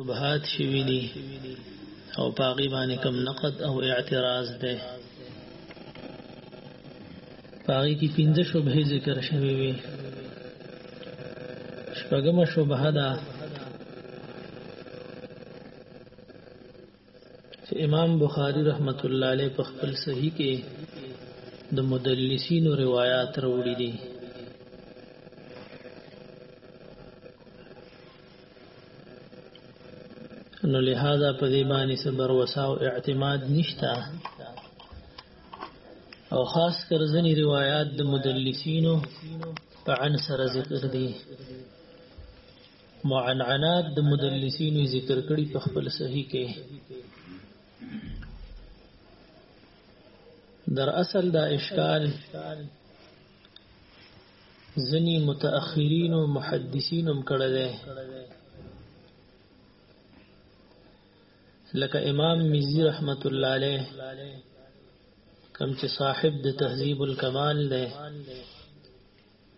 شبهات شوي دي او پاغي باندې کم نقد او اعتراض ده پاغي کې پنځه شبهه ذکر شوي وي شپږمه شبهه ده چې امام بخاری رحمت الله علیه په خپل صحیح کې د مدلسینو روایت راوړي دي نو لہذا په دې باندې صبر وساو اعتماد نشتا او خاص کر ځنی روایت د مدلسینو په عن سره ذکر دي معنعنات د مدلسینو ذکر کړي په خپل صحیح کې در اصل دا اشکال ځنی متأخرین او محدثین هم کړه ده لکه امام مزی رحمت الله علیه کم چې صاحب د تهذیب الکمال ده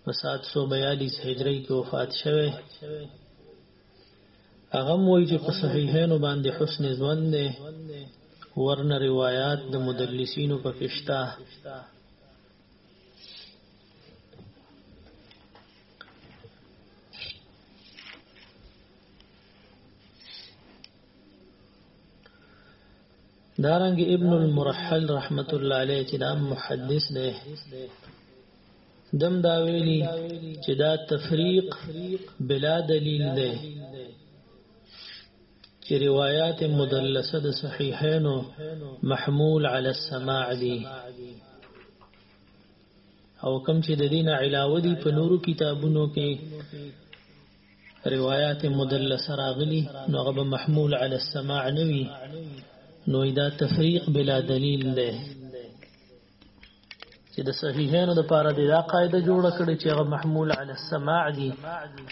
په 742 هجری کې وفات شوه هغه وایي چې په صحیحینو باندې حسن ځوند دی ورنه روایت د مدلسینو په کشته دارنګ ابن المرحل رحمت الله علیه چې دا محدث دی دم دا ویلی چې دا تفریق بلا دلیل دی چې روایات مدلسه د صحیحینو محمول علی السماع دی او کم چې د دین علاوه دی په نورو کتابونو کې روایات مدلسه راغلی نو هغه محمول علی السماع نوی نو دا تفریق بلا دلیل دی چې د صحیحینو لپاره د دا قاعده جوړه کړي چې هغه محمول علی السماع دي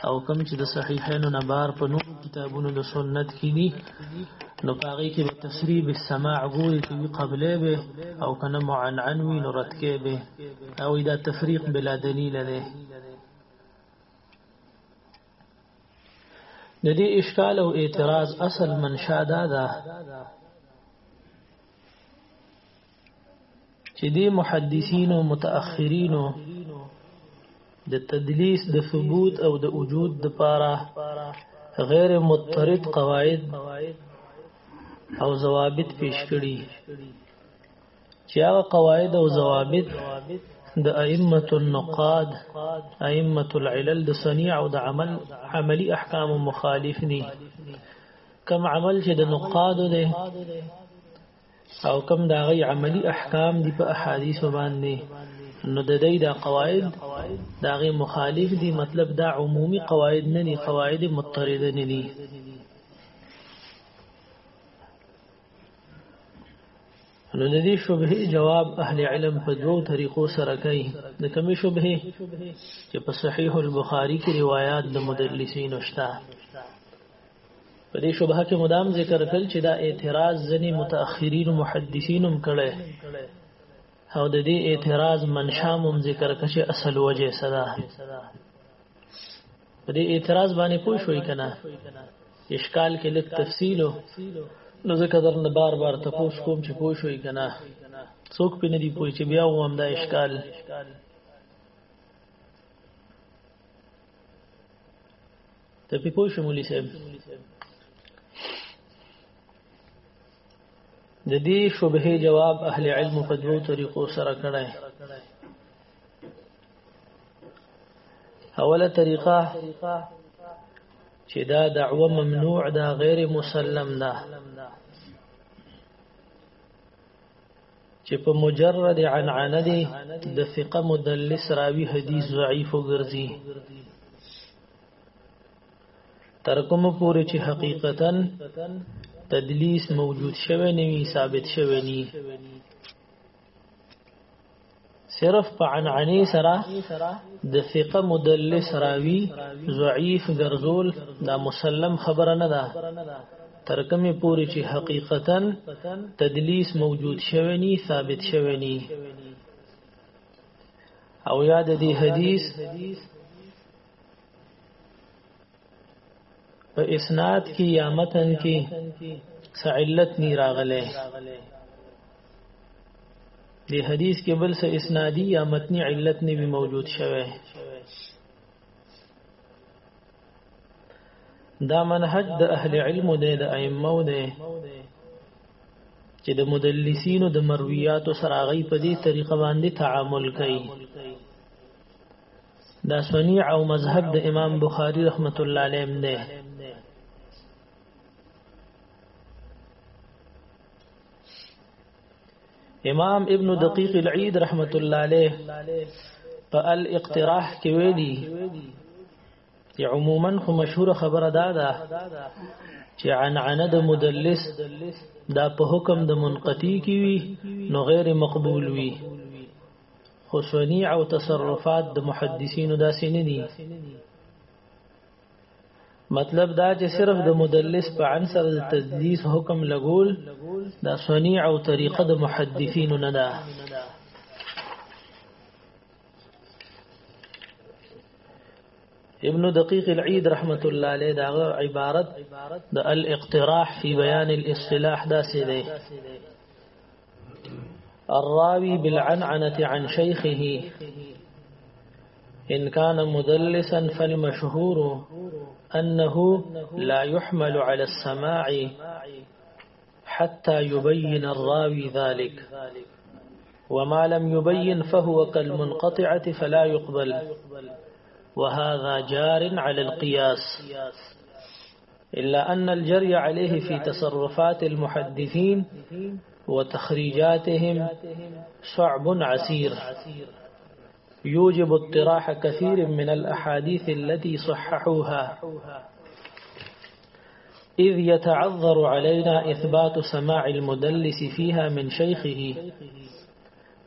او کوم چې د صحیحینو نه بار په نور کتابونو د سنت کې دي نو پاغي کې به تسریب السماع ګوري چې قبلې به او کنه معنعن وي نو رد کې به او دا تفریق بلا دلیل ده د دې اشکال او اعتراض اصل منشا دا ده چې دی محدثین او متأخرین د تدلیس د ثبوت او د وجود د پاره غیر مضطرد قواعد او ضوابط پیش کړي چې هغه قواعد او ضوابط د ائمه النقاد ائمه العلل د صنيع او د عمل عملی احکام مخالف دي کم عمل چې د نقاد ده او کوم دا غي عملی احکام دی په احادیث باندې نو د دې دا قواعد دا غي مخالف دي مطلب دا عمومي قواعد نه دي قواعد متریده نه دي نو د دې شبهه جواب اهل علم په دوو طریقو سره کوي د کومې شبهه چې په صحیح البخاری کې روایت د مدلسین شته په دې شبهه کې مدام ذکر کړل چې دا اعتراض ځنی متأخرین محدثین هم کړي او د دې اعتراض منشا هم ذکر کړي اصل وجه صدا په دې اعتراض باندې پوه شوي کنه اشکال کې لږ تفصیل نو ځکه درنه بار بار تاسو کوم چې پوه شوي کنه څوک په ندی پوه چې بیا و هم دا اشکال ته په پوه شمولي صاحب د دې شبهه جواب اهل علم په دوو طریقو سره کړای اوله طریقه چې دا دعوه ممنوع ده غیر مسلم ده چې په مجرد عنعنه دي د ثقه مدلس راوي حدیث ضعیف وګرځي تر کومه پورې چې حقیقتا تدلیس موجود شوی نه وي ثابت شوی نه صرف په عنعنی سره د ثقه مدلس راوی ضعیف ګرځول دا مسلم خبره نه ده ترکمه پوری چې حقیقتا تدلیس موجود شوی نی ثابت شوی نی او یاد دی حدیث په اسناد کې یا متن کې څه علت نی راغله د حدیث کې بل څه اسنادي یا متنی علت نه وی موجود شوه دا منهج د اهل علم دی د ائمه دی چې د مدلسینو د مرویاتو سره غي په دې طریقه باندې تعامل کوي دا سنی او مذهب د امام بخاری رحمت الله علیه نه امام ابن دقیق العید رحمت الله علیه په الاقتراح کې ویلي چې عموما خو مشهور خبره دا ده چې عن عن د مدلس دا په حکم د منقطی کې وي نو غیر مقبول وي خو صنیع او تصرفات د محدثینو داسې نه دي مطلب دا چې صرف د مدلس په عنصر د تدلیس حکم لګول دا صنیع او طریقه د محدثینو نه ده ابن دقيق العيد رحمة الله عليه دا عبارت دا الاقتراح في بيان الاصطلاح دا سيدي الراوی بالعنعنه عن شيخه ان كان مدلسا فالمشهور أنه لا يحمل على السماع حتى يبين الراوي ذلك وما لم يبين فهو كالمنقطعة فلا يقبل وهذا جار على القياس إلا أن الجري عليه في تصرفات المحدثين وتخريجاتهم صعب عسير يوجب اطراح كثير من الأحاديث التي صححوها إذ يتعذر علينا إثبات سماع المدلس فيها من شيخه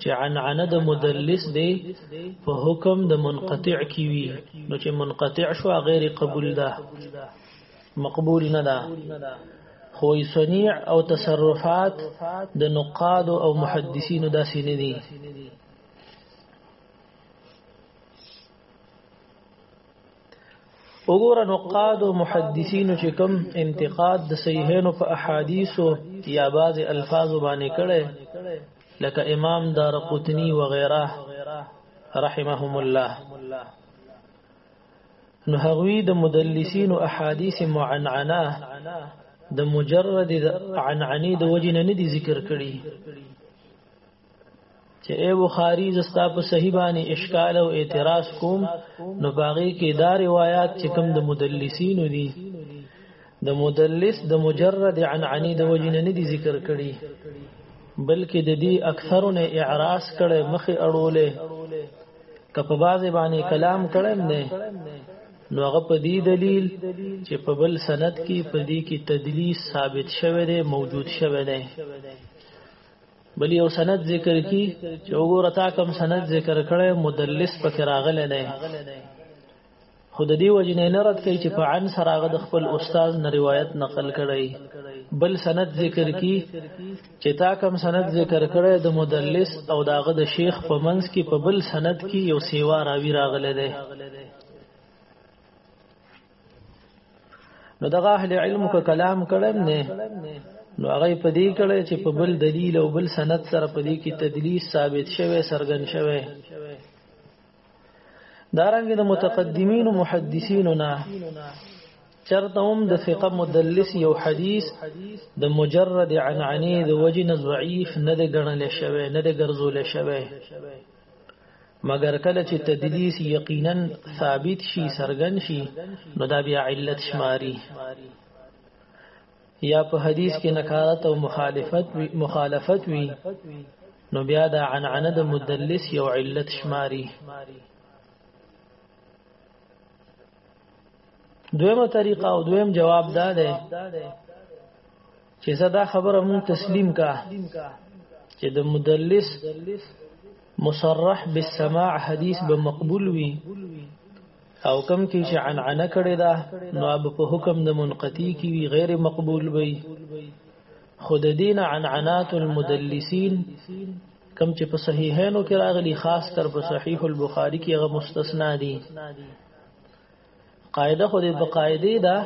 چې عنعنه د مدلس دی په حکم د منقطع کی وی نو چې منقطع شو غیر قبول ده مقبول نه ده خو صنیع او تصرفات د نقاد او محدثین داسې نه دي وګوره نقاد او محدثین چې کوم انتقاد د صحیحینو په احادیثو یا بعض الفاظ باندې کړي لکه امام دار قطنی و غیره رحمهم الله نو هغوی د مدلسین او احادیث معنعنه د مجرد عنعنی د وجنه نه دي ذکر کړي چې اے بخاری زستا په صحیح باندې اشکال او اعتراض کوم نو باغی کې دا روایت چې کوم د مدلسین دي د مدلس د مجرد عن عنی د وجنه نه دي ذکر کړي بلکې د دې اکثرونه اعراض کړي مخې اړولې که په بازي باندې کلام کړم نه نو هغه په دې دلیل چې په بل سند کې په دې کې تدلیس ثابت شوه دی موجود شوه دی بل یو سند ذکر کی چې وګوره تا کوم سند ذکر کړي مدلس پکې راغلی نه خود دی وجنه نه رد کوي چې په عن سره هغه د خپل استاد نه روایت نقل کړي بل سند ذکر کی چې تا کوم سند ذکر کړي د مدلس او داغه د شیخ په منځ کې په بل سند کې یو سیوا راوی راغلی دی نو دغه اهل علم کو کلام کړم نه نو هغه په دې کړه چې په بل دلیل او بل سند سره په دې کې تدلیس ثابت شوه سرګن شوه دارنګ د متقدمین او محدثین نه چرته هم د ثقه مدلس یو حدیث د مجرد عنعنه د وجه ضعیف نه د غنل شوه نه د ګرځول شوه مګر کله چې تدلیس یقینا ثابت شي سرګن شي نو دا بیا علت شماري یا په حدیث کې نکارت او مخالفت وی مخالفت وی نو بیا دا عنعنه د مدلس یو علت شماري دویمه طریقه او دویم جواب دا ده چې زه دا خبره مون تسلیم کا چې د مدلس مصرح بالسماع حدیث به مقبول وي او کم کې چې عن عنا کړي دا نو اب په حکم د منقتی کې وی غیر مقبول وي خود دین عن عنات المدلسین کم چې په صحیحینو کې راغلي خاص کر په صحیح البخاری کې هغه مستثنا دي قاعده خو د بقاعده ده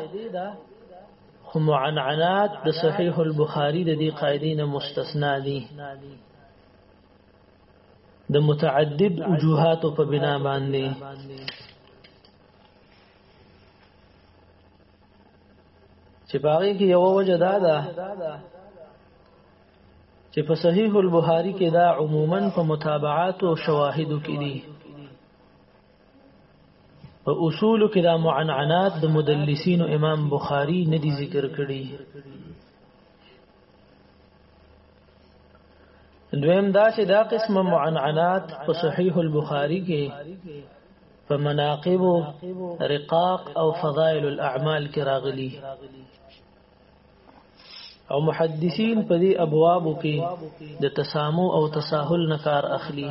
خو معنعنات د صحیح البخاری د دې قاعده نه مستثنا دي د متعدد وجوهات په بنا باندې چې باغې کې یو وجه دا ده چې په صحیح البخاری کې دا عموما په متابعات او شواهد کې دي په اصول کې دا معنعنات د مدلسین امام بخاری نه دي ذکر کړي دویم دا چې دا قسم معنعنات په صحیح البخاری کې په مناقب رقاق او فضائل الاعمال کې راغلي او محدثین په دې ابواب کې د تسامو او تساهل نکار اخلي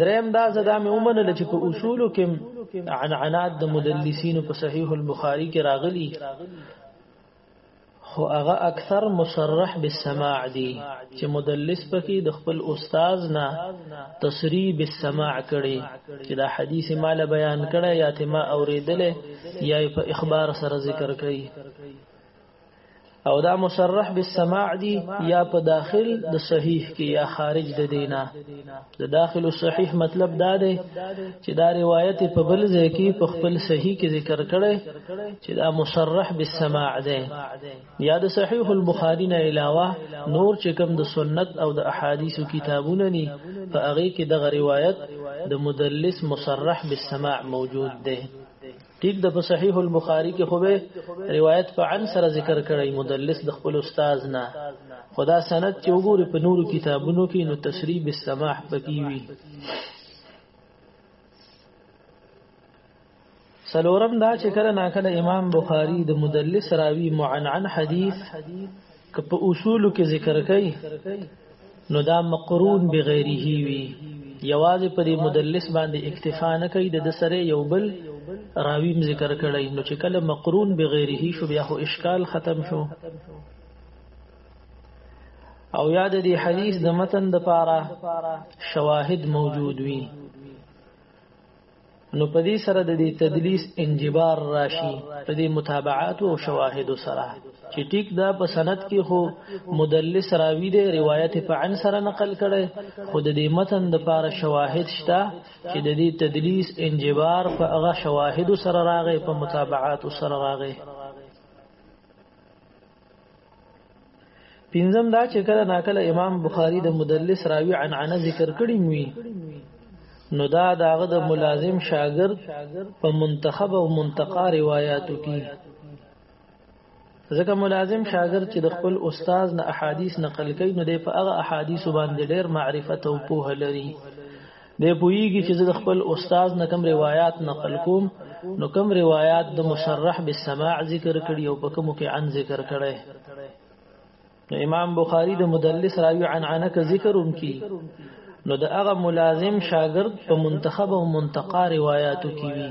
دریم دا زدا مې ومنل چې په اصولو کې عن عناد د مدلسین په صحیح البخاری کې راغلي خو هغه اکثر مصرح بالسماع دي چې مدلس پکې د خپل استاد نه تصریح بالسماع کړي چې دا حدیث مال بیان کړي یا ته ما اوریدل یا په اخبار سره ذکر کړي او دا مصرح بالسماع دی یا په داخل د صحیح کې یا خارج د دینه د داخل صحیح مطلب دا دی چې دا روایت په بل ځای کې په خپل صحیح کې ذکر کړي چې دا مصرح بالسماع دی یا د صحیح البخاری نه علاوه نور چې کوم د سنت او د احادیثو کتابونه ني په هغه کې دغه روایت د مدلس مصرح بالسماع موجود دی ټیک ده په صحیح البخاری کې خو به روایت په عن سره ذکر کړی مدلس د خپل استاد نه خدا سند چې وګوري په نورو کتابونو کې نو تشریح بالسماح پکې وي سلورم دا چې کله ناکله امام بخاری د مدلس راوی معنعن حدیث که په اصولو کې ذکر کوي نو دا مقرون بغیره وی یوازې په دې مدلس باندې اکتفا نه کوي د سره یو بل راویم ذکر کړی نو چې کله مقرون بغیره شو بیا خو اشکال ختم شو او یاد دې حدیث د متن د پاره شواهد موجود وي نو په دې سره د دې تدلیس انجبار راشي په دې متابعات او شواهد سره چې ټیک دا په سند کې هو مدلس راوی دی روایت په عن سره نقل کړي خو د دې متن د پاره شواهد شته چې د دې تدلیس انجبار په هغه شواهد سره راغی په متابعات سره راغی پنځم دا چې کله ناکله امام بخاری د مدلس راوی عن عن ذکر کړی موي نو دا داغه د ملازم شاګرد په منتخب او منتقا روایتو کې ځکه ملازم شاګرد چې د خپل استاد نه احادیث نقل کوي نو د په هغه احادیث باندې ډېر معرفت او پوهه لري دی پویږي چې زه د خپل استاد نه کوم روایت نقل کوم نو کوم روایت د مصرح بالسماع ذکر کړي او په کوم کې عن ذکر کړي نو امام بخاری د مدلس راوی عن عنک ذکر هم کی نو د هغه ملازم شاګرد په منتخب او منتقا روایتو کې وی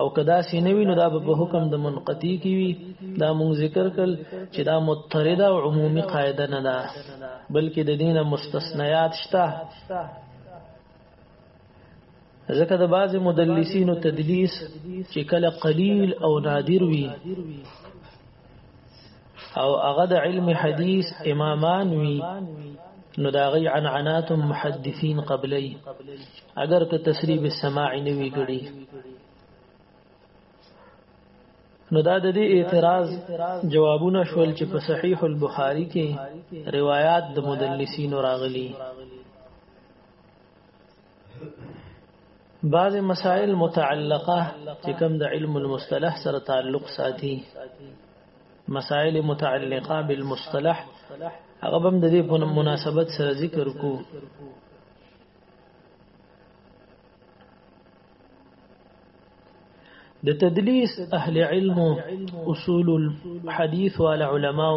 او که داسې نه وي نو دا به په حکم د منقطی کې وي دا مونږ ذکر کړل چې دا مترده او عمومي قاعده نه ده بلکې د دینه مستثنیات شته ځکه د بعض مدلسینو تدلیس چې کله قلیل او نادر وي او هغه د علم حدیث امامان وی نو دا غي عنعنات محدثین قبلی اگر که تسریب السماع نه وی کړي نو دا د دې اعتراض جوابونه شول چې په صحیح البخاری کې روایت د مدلسین راغلي بعض مسائل متعلقه چې کوم د علم المصطلح سره تعلق ساتي مسائل متعلقه بالمصطلح هغه هم د دې په مناسبت سره ذکر کو د تدلیس اهل علم اصول الحديث والعلماء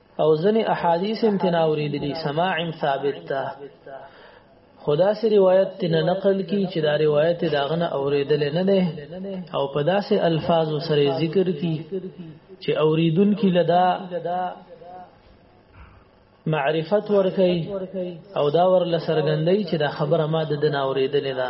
او ځنې احادیث هم تنا اوریدلی سماع ثابت ده خدا سي روایت تن نقل کی چې دا روایت داغنه اوریدل نه ده او په داسې الفاظ سره ذکر کی چې اوریدون کی لدا معرفت ورکي او دا ور لسرګندۍ چې دا خبره ما د دنا اوریدل نه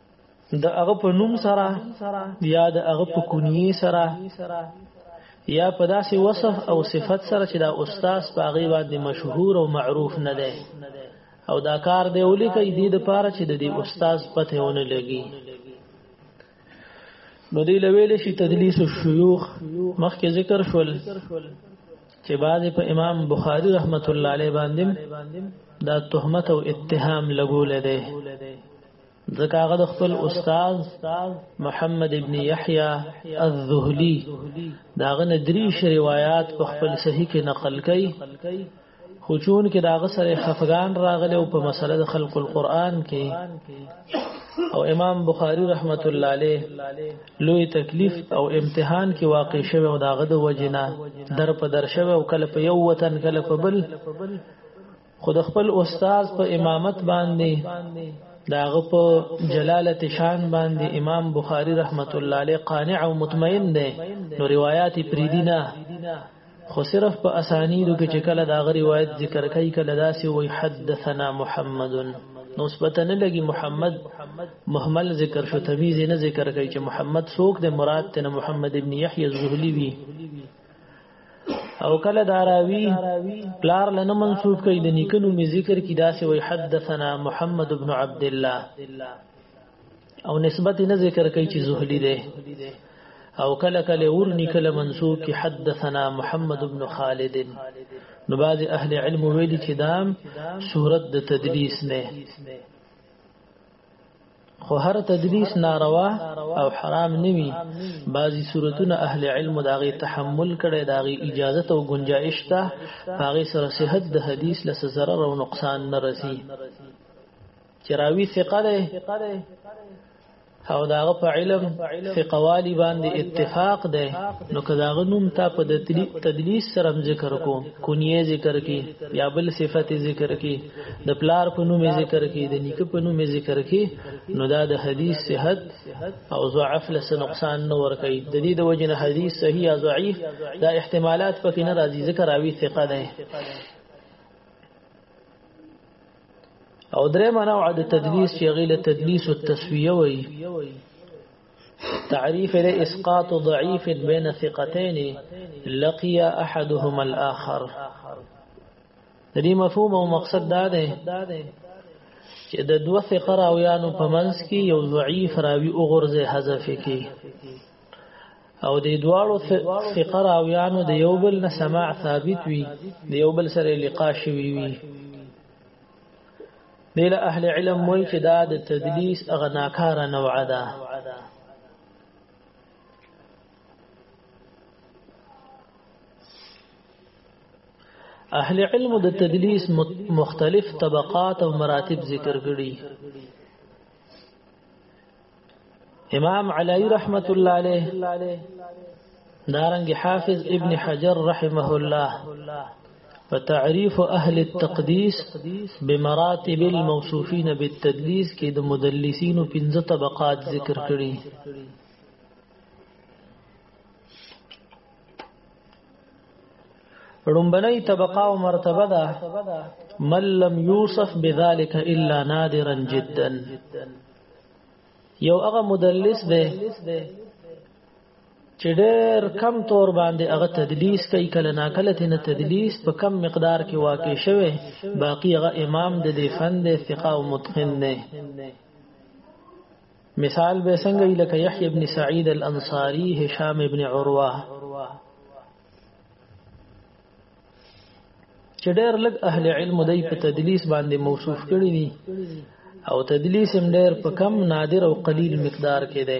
د هغه په نوم سره یا د هغه په کونیه سره یا په داسې وصف او صفت سره چې دا استاد په هغه باندې مشهور او معروف نه دی او دا کار دی ولي کوي د لپاره چې د دې استاد پته ونه لګي نو دی لویل شي تدلیس الشيوخ مخکې ذکر شول چې بعضې په امام بخاری رحمت الله علیه باندې دا تهمت او اتهام لګول دی ځکه هغه د خپل استاد محمد ابن یحیی الذهلی داغه ندریش روایت په خپل صحیح کې نقل کړي خو چون کې داغه سره خفغان راغله او په مسله د خلق القرآن کې او امام بخاری رحمت الله علیه لوی تکلیف او امتحان کې واقع شوه او داغه د وجنه در په در شوه او کله په یو وطن کله په بل خود خپل استاد په امامت باندې داغه په جلالت شان باندې امام بخاری رحمت الله علیه قانع او مطمئن دی نو روایت پریدینه خو صرف په اسانیدو کې چې کله دا غری روایت ذکر کوي کله داسې وي حدثنا محمد نو سپته نه لګي محمد محمل ذکر شو تمیز نه ذکر کوي چې محمد څوک د مراد ته محمد ابن یحیی الزهلی وی او کله داراوی پلار لنه منسوب کوي د نیکنو می ذکر کی داسې وی حدثنا محمد ابن عبد الله او نسبت نه ذکر کوي چې زهلی دی او کله کله ور نکل منسوب کی حدثنا محمد ابن خالد نو بعض اهل علم ویلي چې دام صورت د تدلیس نه خو هر تدریس ناروا او حرام نوي بعضی صورتونه اهل علم داغي تحمل کړي داغي اجازه او گنجائش ته هغه سره صحت د حدیث له ضرر او نقصان نه رسی چراوی ثقه ده او داغه په علم فقوالی باندې اتفاق ده نو کداغه نوم تا په تدلیس سره ذکر کو کونیه ذکر کی یا بل صفت ذکر کی د پلار په نوم ذکر کی د نیکه په نوم ذکر کی نو دا د حدیث صحت او ضعف له نقصان نه ور کوي د دې د وجنه حدیث صحیح او ضعیف دا احتمالات پکې نه راځي ذکر راوي ثقه ده او درې معنا او د تدلیس چې غیله تدلیس او تسویه وي تعريف لإسقاط ضعيف بين ثقتين لقي أحدهما الآخر د دې مفهوم او مقصد دا دی چې د دوه ثقه راویانو په منځ کې یو ضعیف راوی او غرزه حذف کی او د دواړو ثقه راویانو د یو بل نه سماع ثابت وي د یو بل سره لقا شوی وي دیل اهل علم وای چې دا د تدلیس اغناکار نوع ده اهل علم د تدلیس مختلف طبقات او مراتب ذکر کړي امام علی رحمت الله علیه دارنګ حافظ ابن حجر رحمه الله فتعريف أهل التقديس بمراتب الموصوفين بالتدليس كي د مدلسين پنځه طبقات ذکر کړي رنبنی طبقه او مرتبه ده من لم یوصف بذلك الا نادرا جدا یو هغه مدلس ده چې ډېر کم تور باندې هغه تدلیس کوي کله نا کله تنه تدلیس په کم مقدار کې واقع شوه باقی هغه امام د دې فن د ثقه او متقن نه مثال به څنګه لکه یحیی ابن سعید الانصاری هشام ابن عروه چې ډېر لږ اهل علم دای په تدلیس باندې موصوف کړی دي او تدلیس هم ډېر په کم نادر او قلیل مقدار کې دی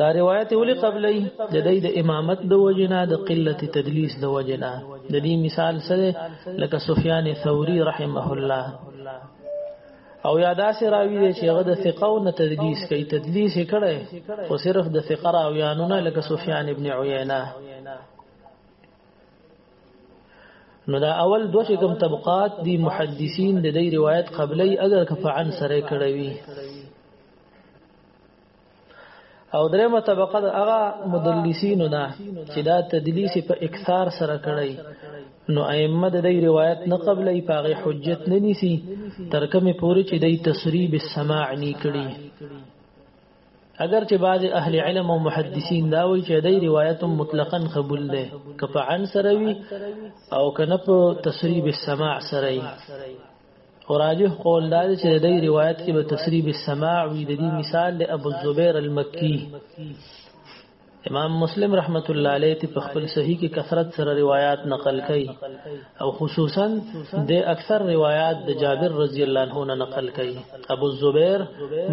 دا روایت ولې قبلې د دې د امامت د وجنا د قلت تدلیس د وجنا د دې مثال سره لکه سفیان ثوری رحمه الله او یادا سي راوي دي چې هغه د ثقه او تدلیس کوي تدلیس کړي او صرف د ثقه راویانو نه لکه سفیان ابن عیینه نو دا اول دو چې کوم طبقات دي محدثین د دې روایت قبلې اگر کفعن سره کړوي او درېمه طبقه د هغه مدلسینو نه چې دا تدلیس په اکثار سره کړی نو ائمه د دې روایت نه قبلې پاغه حجت نه نیسی تر کومه پوري چې د تصریح بالسماع نه کړي اگر چې بعض اهل علم او محدثین دا وایي چې دای روایت مطلقاً قبول ده که په عن سره وي او کنه په تصریح بالسماع سره وي وراجه قول دا چې د دې روایت کې به تسریب السماع وي د دې مثال د ابو الزبير المکی امام مسلم رحمت الله علیه ته په خپل صحیح کې کثرت سره روایت نقل کړي او خصوصا د اکثر روایت د جابر رضی الله عنه نه نقل کړي ابو الزبير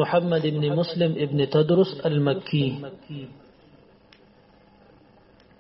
محمد ابن مسلم ابن تدرس المکی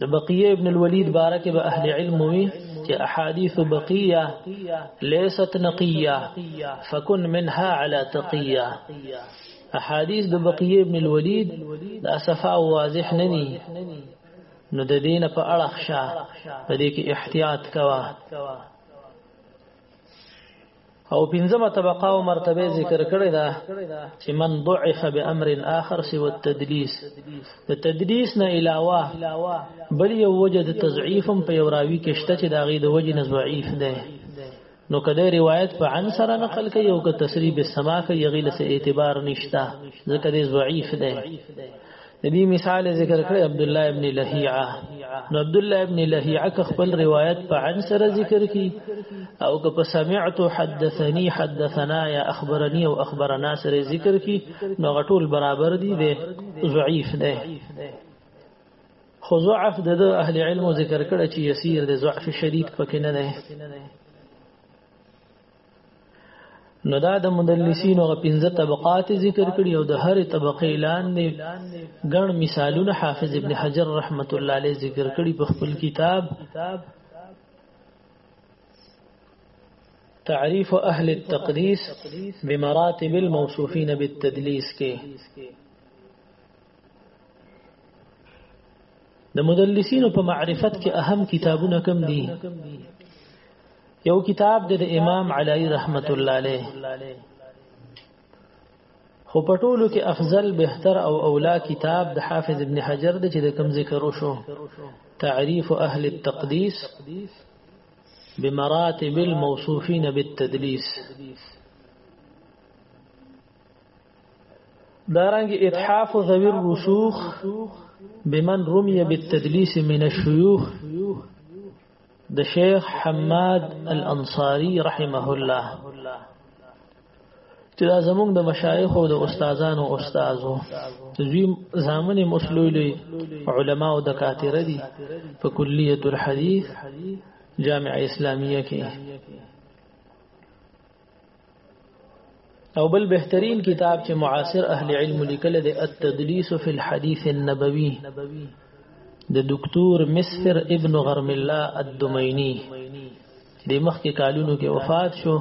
د بقیه ابن الولید بارکه به اهل علم وی چې احادیث بقیه ليست نقیه فكن منها على تقیه احادیث د بقیه ابن الولید د اصفا واضح نه دي نو د دینه په اړه ښه په دې کې احتیاط کوا او پنځمه طبقه او مرتبه ذکر کړی دا چې من ضعف بامر اخر سوى التدليس د تدلیس نه علاوه بل یو وجه د تضعیفم په یو راوی کې شته چې دا غي د وجه نه ضعیف ده نو کله روایت په عن سره نقل کوي او که تسریب السما کوي غیله سه اعتبار نشته ځکه دې ضعیف ده د دې مثال ذکر کړی عبد الله ابن لهيعه نو عبد الله ابن لهيعه که خپل روایت په عن سره ذکر کی او که په سمعت حدثني حدثنا یا اخبرني او اخبرنا سره ذکر کی نو غټول برابر دي ده ضعیف ده خو ضعف د اهل علم ذکر کړی چې یسیر د ضعف شدید پکې نه ده نو دا د مدلسین او پنځه طبقات ذکر کړي او د هرې طبقې لاندې ګڼ مثالونه حافظ ابن حجر رحمت الله علیه ذکر کړي په خپل کتاب تعريف أهل التقديس بمراتب الموصوفين بالتدليس كي د مدلسینو په معرفت کې اهم کتابونه کم دي یو کتاب د امام علی رحمت الله علیه خو په ټولو کې افضل بهتر او اولا کتاب د حافظ ابن حجر د چې د کم ذکر وشو تعریف اهل التقديس بمراتب الموصوفين بالتدليس دارنګ اتحاف ذوی الرسوخ بمن رمي بالتدليس من الشيوخ د شیخ حماد الانصاری رحمه الله چې دا زمونږ د مشایخ او د استادانو استادو دوی زامن مسلولي علما او دکاتره دي په کلیه الحديث جامعه اسلامیه کې او بل بهترین کتاب چې معاصر اهل علم لیکل دی التدلیس فی الحدیث النبوی د دکتور مسفر ابن غرم الله الدمینی د مخکې کالونو کې وفات شو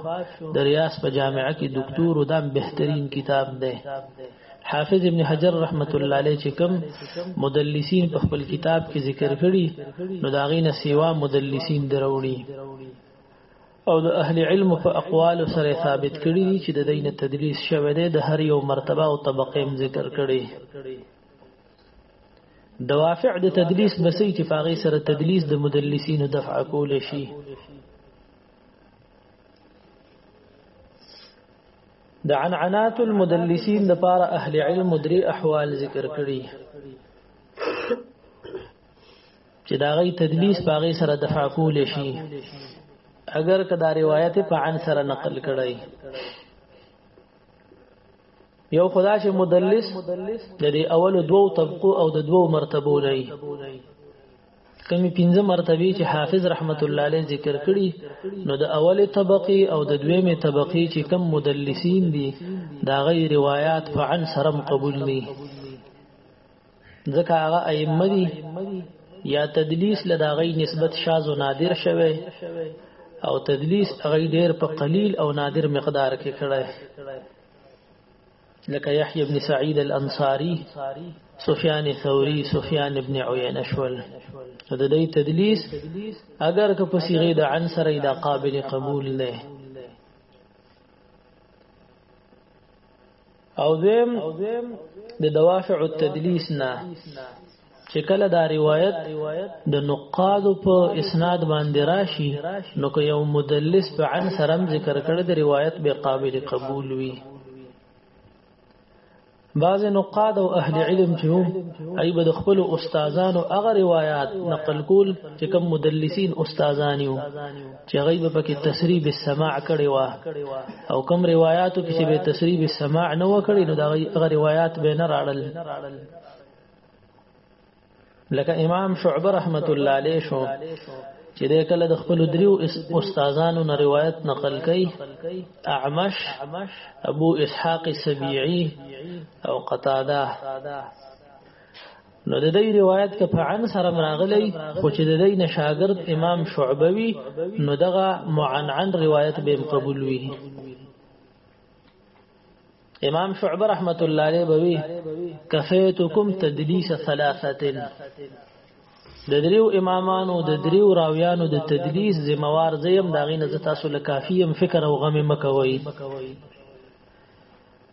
د ریاض په جامعه کې دکتور دام بهترین کتاب دی حافظ ابن حجر رحمت الله علیه چې کوم مدلسین په خپل کتاب کې ذکر کړي نو دا غینه سیوا مدلسین دروړي او د اهل علم په اقوال سره ثابت کړی دي چې د دین تدلیس شوه دی د هر یو مرتبه او طبقه هم ذکر کړي دوافع د تدلیس بسې چې فاغي سره تدلیس د مدلسین دفع کول شي د عنعنات المدلسین د پاره اهل علم درې احوال ذکر کړي چې دا غي تدلیس باغې سره دفاع کول شي اگر کدا روایت په عن سره نقل کړي یو خدا چې مدلس د دې اول دوو طبقو او د دوو مرتبو نه کمی پنځه مرتبه چې حافظ رحمت الله علیه ذکر کړي نو د اوله طبقه او د دویمه طبقه چې کم مدلسین دي دا غي روایت فعن سرم قبول نه ځکه هغه ائمه دي یا تدلیس لداغی نسبت شاذ و نادر شوه او تدلیس هغه ډیر په قلیل او نادر مقدار کې کړه لکه یحیی ابن سعید الانصاری سفیان ثوری سفیان ابن عیینه شول د دې تدلیس اگر که په صيغه د عن سره دا قابل قبول نه او زم د دوافع التدلیس نه چې کله دا روایت د نقاد په اسناد باندې راشي نو که یو مدلس په عن سرم ذکر کړي د روایت به قابل قبول وي بعض نقاد او اهل علم چې هم ایب د خپل استادانو هغه روایت نقل کول چې کوم مدلسین استادان یو چې هغه به پکې تسریب السماع کړي وا او کوم روایتو کې چې به تسریب السماع نه وکړي نو دا هغه روایت به نه راړل لکه امام شعبه رحمت الله علیه شو چې د کله د خپل دریو استادانو نه روایت نقل کړي اعمش ابو اسحاق سبيعي او قتاده نو د دې روایت که په عن سره راغلی خو چې د دې نشاګرد امام شعبوي نو دغه معنعن روایت به قبول وي امام شعبه رحمت الله علیه بوي کفیتکم تدلیس ثلاثه د دریو امامانو د دریو راویانو د تدلیس ذمہوار زیم داغې نه تاسو لکافیم فکر او غم مکوئ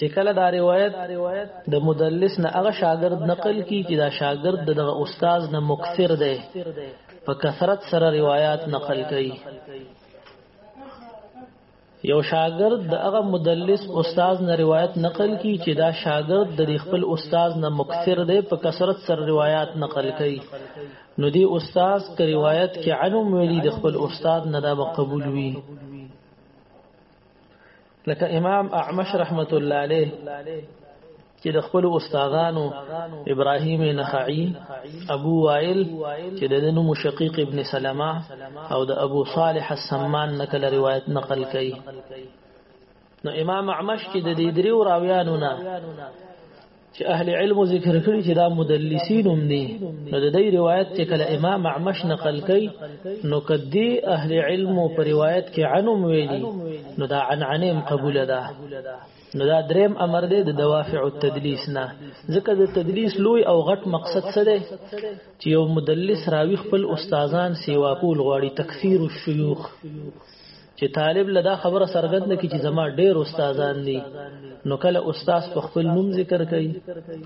چې کله دا روایت د مدلس نه هغه شاګرد نقل کی چې دا شاګرد دغه استاد نه مکثر دی په کثرت سره روایت نقل کوي یو شاګرد د هغه مدلس استاد نه روایت نقل کی چې دا شاګرد د خپل استاد نه مکثر دی په کثرت سره روایت نقل کوي نو دی استاد که روایت کې عنو ویلي د خپل استاد نه دا قبول وي لکه امام اعمش رحمت الله علیه چې د خپل استادانو ابراهیم نخعی ابو وائل چې د نوم شقیق ابن سلمہ او د ابو صالح السمان نقل روایت نقل کړي نو امام اعمش چې د دې دریو راویانو نه چې اهل علم ذکر کړی چې دا مدلسین هم دي نو د دې روایت چې کله امام اعمش نقل کړي نو کدی اهل علم په روایت کې عنهم ویلي نو دا عن عنهم قبول ده نو دا دریم امر دی د دوافع التدلیس نه ځکه د تدلیس لوی او غټ مقصد څه دی چې یو مدلس راوی خپل استادان سیوا کول غواړي تکثیر الشيوخ چې طالب له دا خبره څرګنده کی چې زما ډېر استادان دي نو کله استاد په خپل نوم ذکر کوي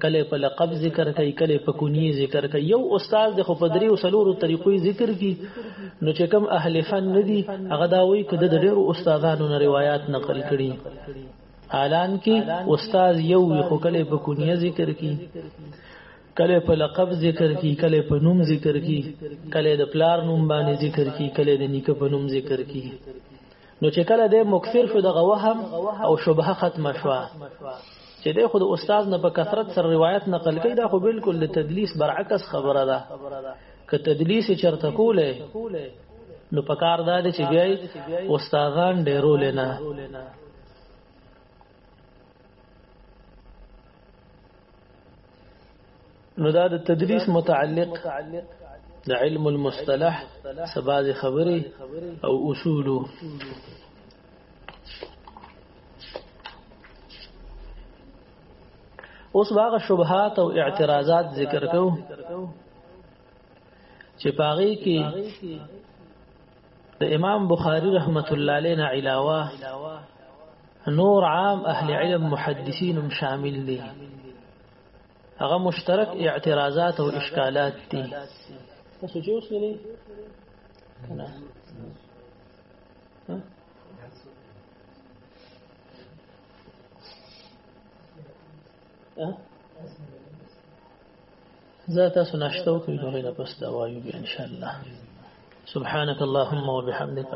کله په لقب ذکر کوي کله په کونی ذکر کوي یو استاد د خو په درې او سلورو طریقو ذکر کی نو چې کوم اهل فن ندي هغه دا وایي کده د ډېرو استادانو نه روایت نقل کړي الان کې استاد یو خو کله په کونی ذکر کوي کله په لقب ذکر کی کله په نوم ذکر کی کله د پلار نوم باندې ذکر کی کله د نیکه په نوم ذکر کی نو چې کله د مکثر شو دغه وهم او شبهه ختمه شو چې د خود استاد نه په کثرت سره روایت نقل کوي دا خو بالکل د تدلیس برعکس خبره ده که تدلیس چرته کوله نو پکار دا چې بیا استادان ډیرول نه نو دا د تدریس متعلق د علم المصطلح سباز خبري او اصول اوس باغ شبهات او اعتراضات ذکر کو چې پاغي کې د امام بخاری رحمت الله علیه نه علاوه نور عام اهل علم محدثین شامل دي هغه مشترک اعتراضات او اشکالات دي تاسو چې اوس نه کنه ها زه تاسو ناشته وکړئ نو غیر پس دا وایو بیا ان شاء الله سبحانك اللهم وبحمدك